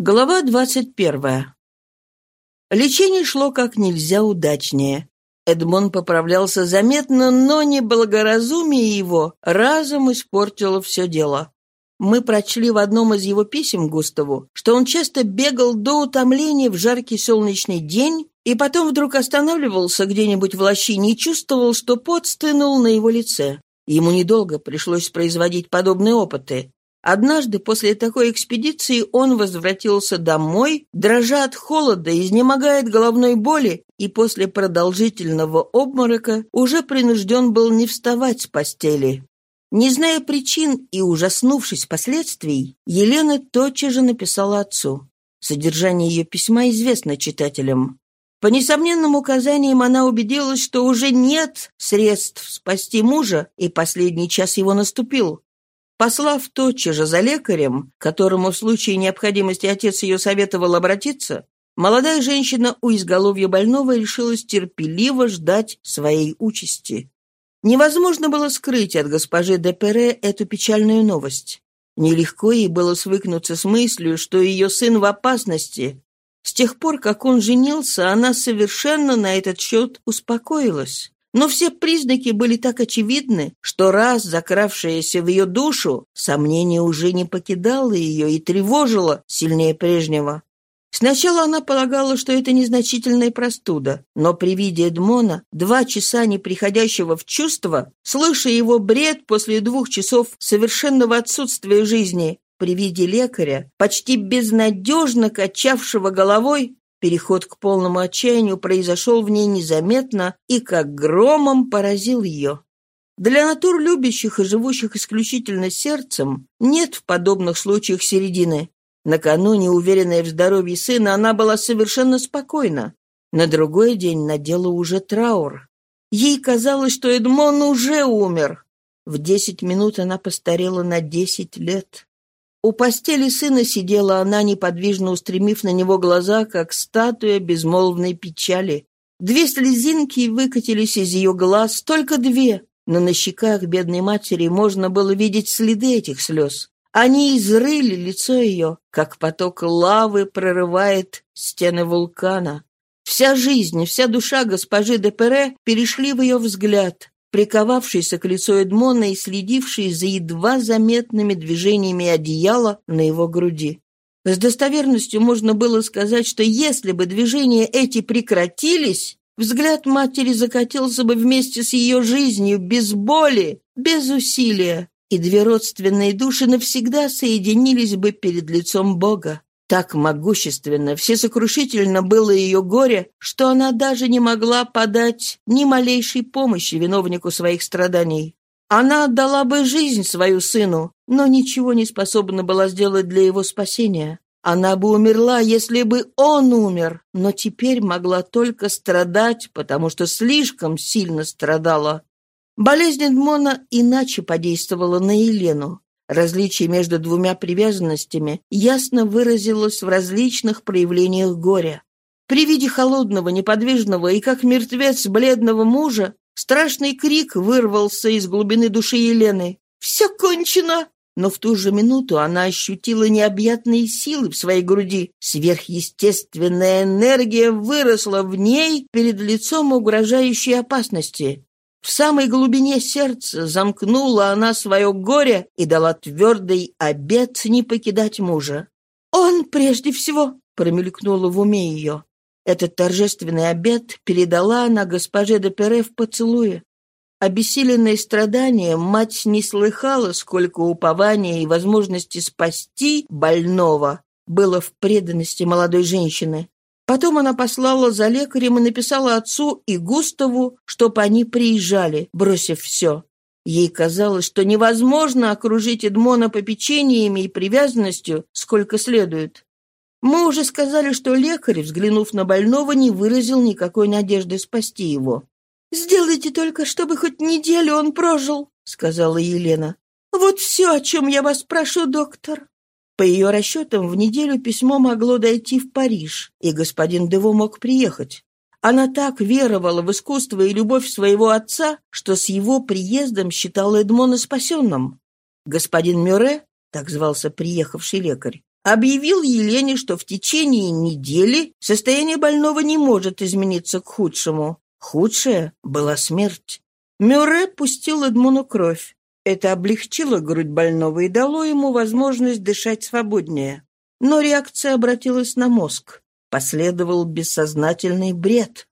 Глава двадцать первая. Лечение шло как нельзя удачнее. Эдмон поправлялся заметно, но неблагоразумие его разом испортило все дело. Мы прочли в одном из его писем Густаву, что он часто бегал до утомления в жаркий солнечный день и потом вдруг останавливался где-нибудь в лощине и чувствовал, что пот стынул на его лице. Ему недолго пришлось производить подобные опыты. Однажды после такой экспедиции он возвратился домой, дрожа от холода, изнемогая от головной боли, и после продолжительного обморока уже принужден был не вставать с постели. Не зная причин и ужаснувшись последствий, Елена тотчас же написала отцу. Содержание ее письма известно читателям. По несомненным указаниям она убедилась, что уже нет средств спасти мужа, и последний час его наступил. Послав тотчас же за лекарем, которому в случае необходимости отец ее советовал обратиться, молодая женщина у изголовья больного решилась терпеливо ждать своей участи. Невозможно было скрыть от госпожи де Пере эту печальную новость. Нелегко ей было свыкнуться с мыслью, что ее сын в опасности. С тех пор, как он женился, она совершенно на этот счет успокоилась. Но все признаки были так очевидны, что раз закравшееся в ее душу, сомнение уже не покидало ее и тревожило сильнее прежнего. Сначала она полагала, что это незначительная простуда, но при виде Эдмона, два часа не приходящего в чувство, слыша его бред после двух часов совершенного отсутствия жизни, при виде лекаря, почти безнадежно качавшего головой, Переход к полному отчаянию произошел в ней незаметно и как громом поразил ее. Для натур любящих и живущих исключительно сердцем нет в подобных случаях середины. Накануне, уверенная в здоровье сына, она была совершенно спокойна. На другой день надела уже траур. Ей казалось, что Эдмон уже умер. В десять минут она постарела на десять лет. У постели сына сидела она, неподвижно устремив на него глаза, как статуя безмолвной печали. Две слезинки выкатились из ее глаз, только две, но на щеках бедной матери можно было видеть следы этих слез. Они изрыли лицо ее, как поток лавы прорывает стены вулкана. Вся жизнь, вся душа госпожи де Пере перешли в ее взгляд приковавшийся к лицу Эдмона и следивший за едва заметными движениями одеяла на его груди. С достоверностью можно было сказать, что если бы движения эти прекратились, взгляд матери закатился бы вместе с ее жизнью, без боли, без усилия, и две родственные души навсегда соединились бы перед лицом Бога. Так могущественно, всесокрушительно было ее горе, что она даже не могла подать ни малейшей помощи виновнику своих страданий. Она отдала бы жизнь свою сыну, но ничего не способна была сделать для его спасения. Она бы умерла, если бы он умер, но теперь могла только страдать, потому что слишком сильно страдала. Болезнь Эдмона иначе подействовала на Елену. Различие между двумя привязанностями ясно выразилось в различных проявлениях горя. При виде холодного, неподвижного и как мертвец бледного мужа страшный крик вырвался из глубины души Елены. «Все кончено!» Но в ту же минуту она ощутила необъятные силы в своей груди. Сверхъестественная энергия выросла в ней перед лицом угрожающей опасности. В самой глубине сердца замкнула она свое горе и дала твердый обет не покидать мужа. «Он прежде всего!» — промелькнуло в уме ее. Этот торжественный обет передала она госпоже де Пере в поцелуе. Обессиленная страданием, мать не слыхала, сколько упования и возможности спасти больного было в преданности молодой женщины. Потом она послала за лекарем и написала отцу и Густаву, чтобы они приезжали, бросив все. Ей казалось, что невозможно окружить Эдмона попечениями и привязанностью, сколько следует. Мы уже сказали, что лекарь, взглянув на больного, не выразил никакой надежды спасти его. «Сделайте только, чтобы хоть неделю он прожил», — сказала Елена. «Вот все, о чем я вас прошу, доктор». По ее расчетам, в неделю письмо могло дойти в Париж, и господин Дево мог приехать. Она так веровала в искусство и любовь своего отца, что с его приездом считала Эдмона спасенным. Господин Мюре, так звался приехавший лекарь, Объявил Елене, что в течение недели состояние больного не может измениться к худшему. Худшее была смерть. Мюрре пустил Эдмону кровь. Это облегчило грудь больного и дало ему возможность дышать свободнее. Но реакция обратилась на мозг. Последовал бессознательный бред.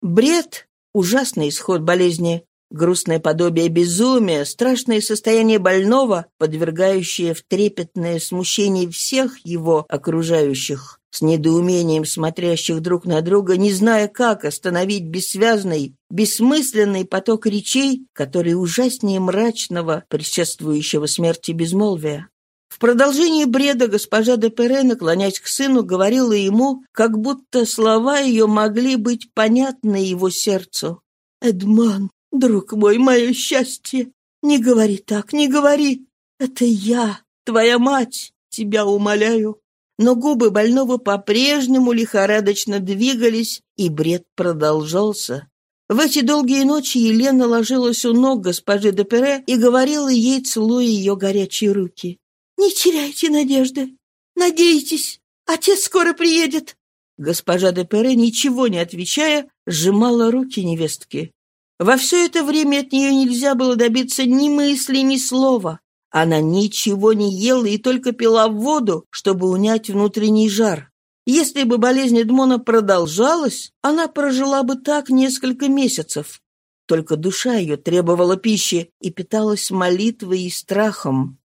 Бред — ужасный исход болезни, грустное подобие безумия, страшное состояние больного, подвергающее в трепетное смущение всех его окружающих с недоумением смотрящих друг на друга, не зная, как остановить бессвязный, бессмысленный поток речей, который ужаснее мрачного, предшествующего смерти безмолвия. В продолжении бреда госпожа де Пере, наклоняясь к сыну, говорила ему, как будто слова ее могли быть понятны его сердцу. «Эдмон, друг мой, мое счастье! Не говори так, не говори! Это я, твоя мать, тебя умоляю!» Но губы больного по-прежнему лихорадочно двигались, и бред продолжался. В эти долгие ночи Елена ложилась у ног госпожи де и говорила ей, целуя ее горячие руки. «Не теряйте надежды. Надейтесь. Отец скоро приедет». Госпожа де ничего не отвечая, сжимала руки невестки. Во все это время от нее нельзя было добиться ни мысли, ни слова. Она ничего не ела и только пила воду, чтобы унять внутренний жар. Если бы болезнь Эдмона продолжалась, она прожила бы так несколько месяцев. Только душа ее требовала пищи и питалась молитвой и страхом.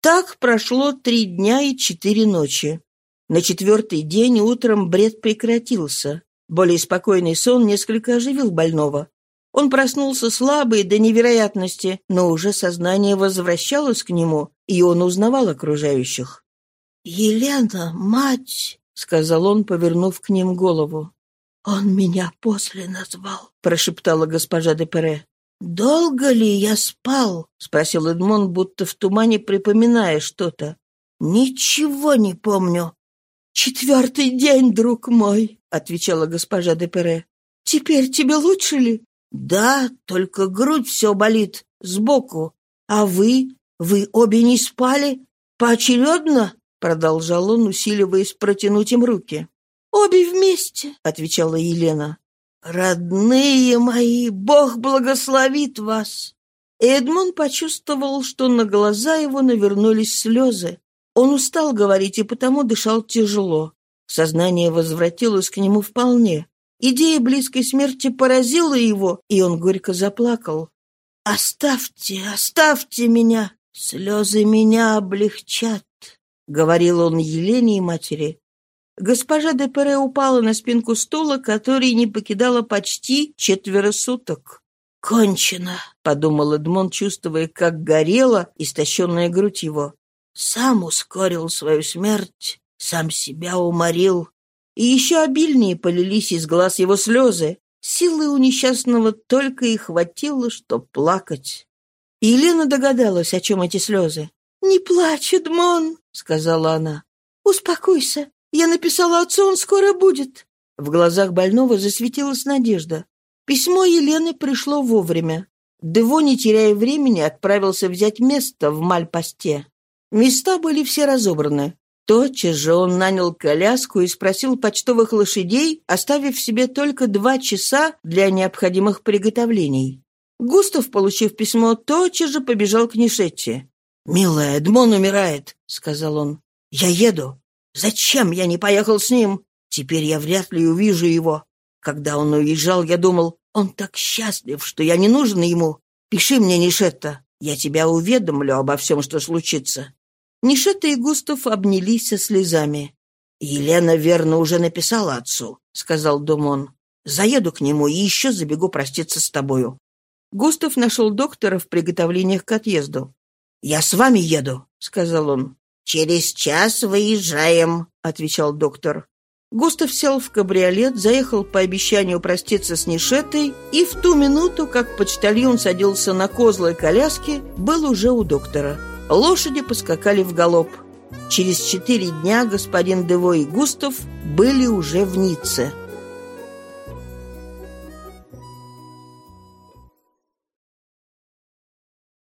Так прошло три дня и четыре ночи. На четвертый день утром бред прекратился. Более спокойный сон несколько оживил больного. Он проснулся слабый до невероятности, но уже сознание возвращалось к нему, и он узнавал окружающих. «Елена, мать!» — сказал он, повернув к ним голову. «Он меня после назвал», — прошептала госпожа де Пере. «Долго ли я спал?» — спросил Эдмон, будто в тумане припоминая что-то. «Ничего не помню». «Четвертый день, друг мой», — отвечала госпожа де Пере. «Теперь тебе лучше ли?» «Да, только грудь все болит, сбоку. А вы? Вы обе не спали? Поочередно?» Продолжал он, усиливаясь протянуть им руки. «Обе вместе», — отвечала Елена. «Родные мои, Бог благословит вас!» Эдмон почувствовал, что на глаза его навернулись слезы. Он устал говорить и потому дышал тяжело. Сознание возвратилось к нему вполне. Идея близкой смерти поразила его, и он горько заплакал. «Оставьте, оставьте меня! Слезы меня облегчат!» — говорил он Елене и матери. Госпожа де Пере упала на спинку стула, который не покидала почти четверо суток. «Кончено!» — подумал Эдмон, чувствуя, как горела истощенная грудь его. «Сам ускорил свою смерть, сам себя уморил, и еще обильнее полились из глаз его слезы. Силы у несчастного только и хватило, чтоб плакать. Елена догадалась, о чем эти слезы. «Не плачь, Эдмон», — сказала она. «Успокойся. Я написала отцу, он скоро будет». В глазах больного засветилась надежда. Письмо Елены пришло вовремя. Дево, не теряя времени, отправился взять место в Мальпосте. Места были все разобраны. Тотчас же он нанял коляску и спросил почтовых лошадей, оставив себе только два часа для необходимых приготовлений. Густав, получив письмо, тотчас же побежал к Нишетте. «Милая, Эдмон умирает», — сказал он. «Я еду. Зачем я не поехал с ним? Теперь я вряд ли увижу его. Когда он уезжал, я думал, он так счастлив, что я не нужен ему. Пиши мне, Нишетта, я тебя уведомлю обо всем, что случится. Нишета и Густав обнялись со слезами. «Елена верно уже написала отцу», — сказал Думон. «Заеду к нему и еще забегу проститься с тобою». Густав нашел доктора в приготовлениях к отъезду. «Я с вами еду», — сказал он. «Через час выезжаем», — отвечал доктор. Густав сел в кабриолет, заехал по обещанию проститься с Нишетой, и в ту минуту, как почтальон садился на козлы коляски, был уже у доктора. Лошади поскакали в галоп. Через четыре дня господин Дево и Густав были уже в Ницце.